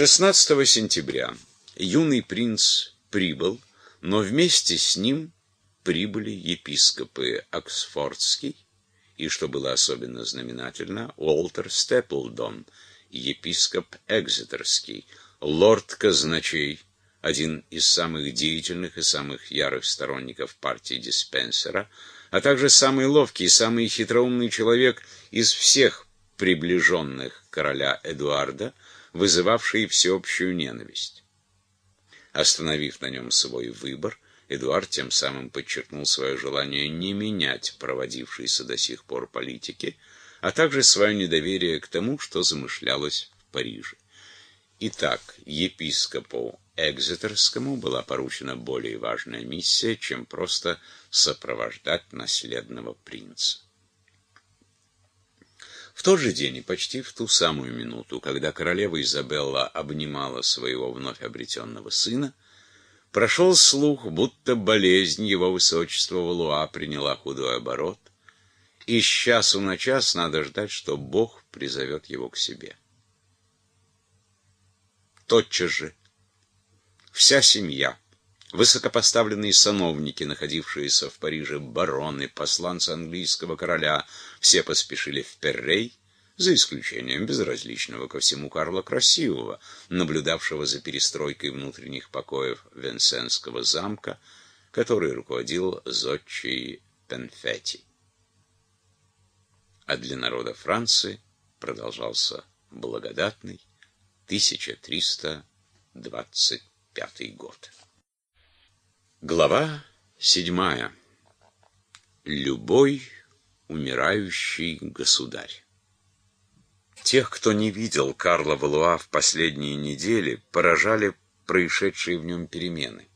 16 сентября юный принц прибыл, но вместе с ним прибыли епископы Оксфордский и, что было особенно знаменательно, Уолтер Степлдон, епископ Экзетерский, лорд Казначей, один из самых деятельных и самых ярых сторонников партии Диспенсера, а также самый ловкий и самый хитроумный человек из всех приближенных короля Эдуарда, вызывавший всеобщую ненависть. Остановив на нем свой выбор, Эдуард тем самым подчеркнул свое желание не менять проводившейся до сих пор политики, а также свое недоверие к тому, что замышлялось в Париже. Итак, епископу Экзетерскому была поручена более важная миссия, чем просто сопровождать наследного принца. В тот же день и почти в ту самую минуту, когда королева Изабелла обнимала своего вновь обретенного сына, прошел слух, будто болезнь его высочества Валуа приняла худой оборот, и с часу на час надо ждать, что Бог призовет его к себе. Тотчас же вся семья, высокопоставленные сановники, находившиеся в Париже, бароны, посланцы английского короля, все поспешили в Перрей, за исключением безразличного ко всему Карла Красивого, наблюдавшего за перестройкой внутренних покоев Венсенского замка, который руководил зодчий Пенфети. А для народа Франции продолжался благодатный 1325 год. Глава седьмая. Любой умирающий государь. Тех, кто не видел Карла Валуа в последние недели, поражали происшедшие в нем перемены.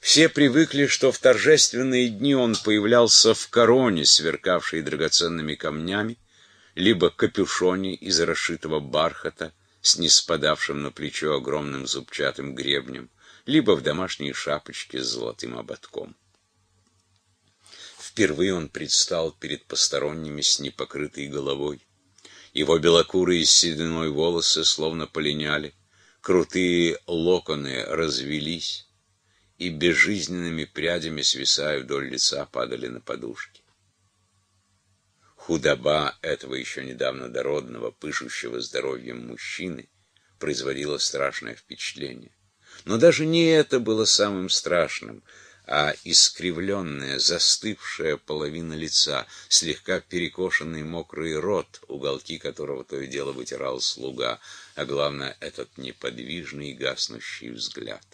Все привыкли, что в торжественные дни он появлялся в короне, сверкавшей драгоценными камнями, либо капюшоне из расшитого бархата, с неспадавшим на плечо огромным зубчатым гребнем, либо в домашней шапочке с золотым ободком. Впервые он предстал перед посторонними с непокрытой головой. Его белокурые сединой волосы словно полиняли, крутые локоны развелись и безжизненными прядями, свисая вдоль лица, падали на подушки. Худоба этого еще недавно дородного, пышущего здоровьем мужчины производила страшное впечатление. Но даже не это было самым страшным — а искривленная, застывшая половина лица, слегка перекошенный мокрый рот, уголки которого то и дело вытирал слуга, а главное, этот неподвижный гаснущий взгляд.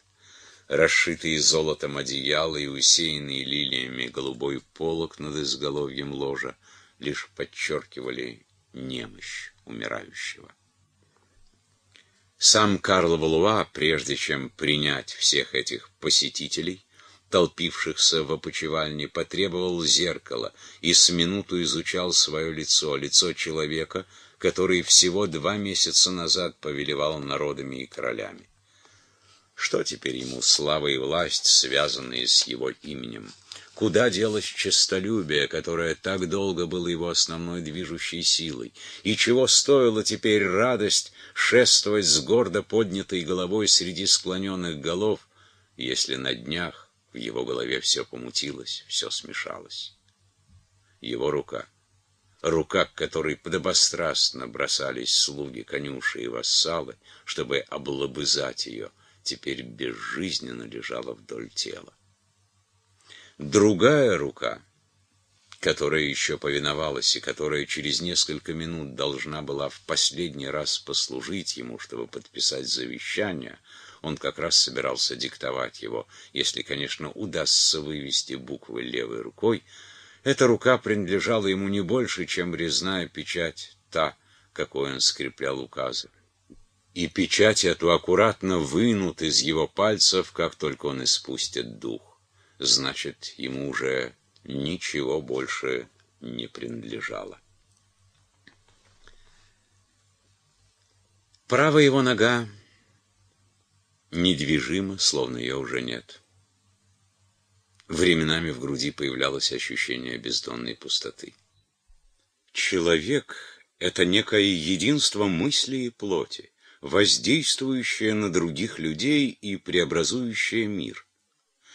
Расшитые золотом одеяла и усеянные лилиями голубой полог над изголовьем ложа лишь подчеркивали немощь умирающего. Сам Карл Валуа, прежде чем принять всех этих посетителей, толпившихся в опочивальне, потребовал зеркала и с минуту изучал свое лицо, лицо человека, который всего два месяца назад повелевал народами и королями. Что теперь ему слава и власть, связанные с его именем? Куда делось честолюбие, которое так долго было его основной движущей силой? И чего стоила теперь радость шествовать с гордо поднятой головой среди склоненных голов, если на днях в его голове все помутилось, все смешалось. Его рука, рука, к которой подобострастно бросались слуги, конюши и вассалы, чтобы облобызать ее, теперь безжизненно лежала вдоль тела. Другая рука, которая еще повиновалась и которая через несколько минут должна была в последний раз послужить ему, чтобы подписать завещание, он как раз собирался диктовать его, если, конечно, удастся вывести буквы левой рукой. Эта рука принадлежала ему не больше, чем резная печать, та, какой он скреплял указы. И печать эту аккуратно вынут из его пальцев, как только он испустит дух. Значит, ему уже ничего больше не принадлежало. Правая его нога недвижимо, словно ее уже нет. Временами в груди появлялось ощущение бездонной пустоты. Человек — это некое единство мысли и плоти, воздействующее на других людей и преобразующее мир.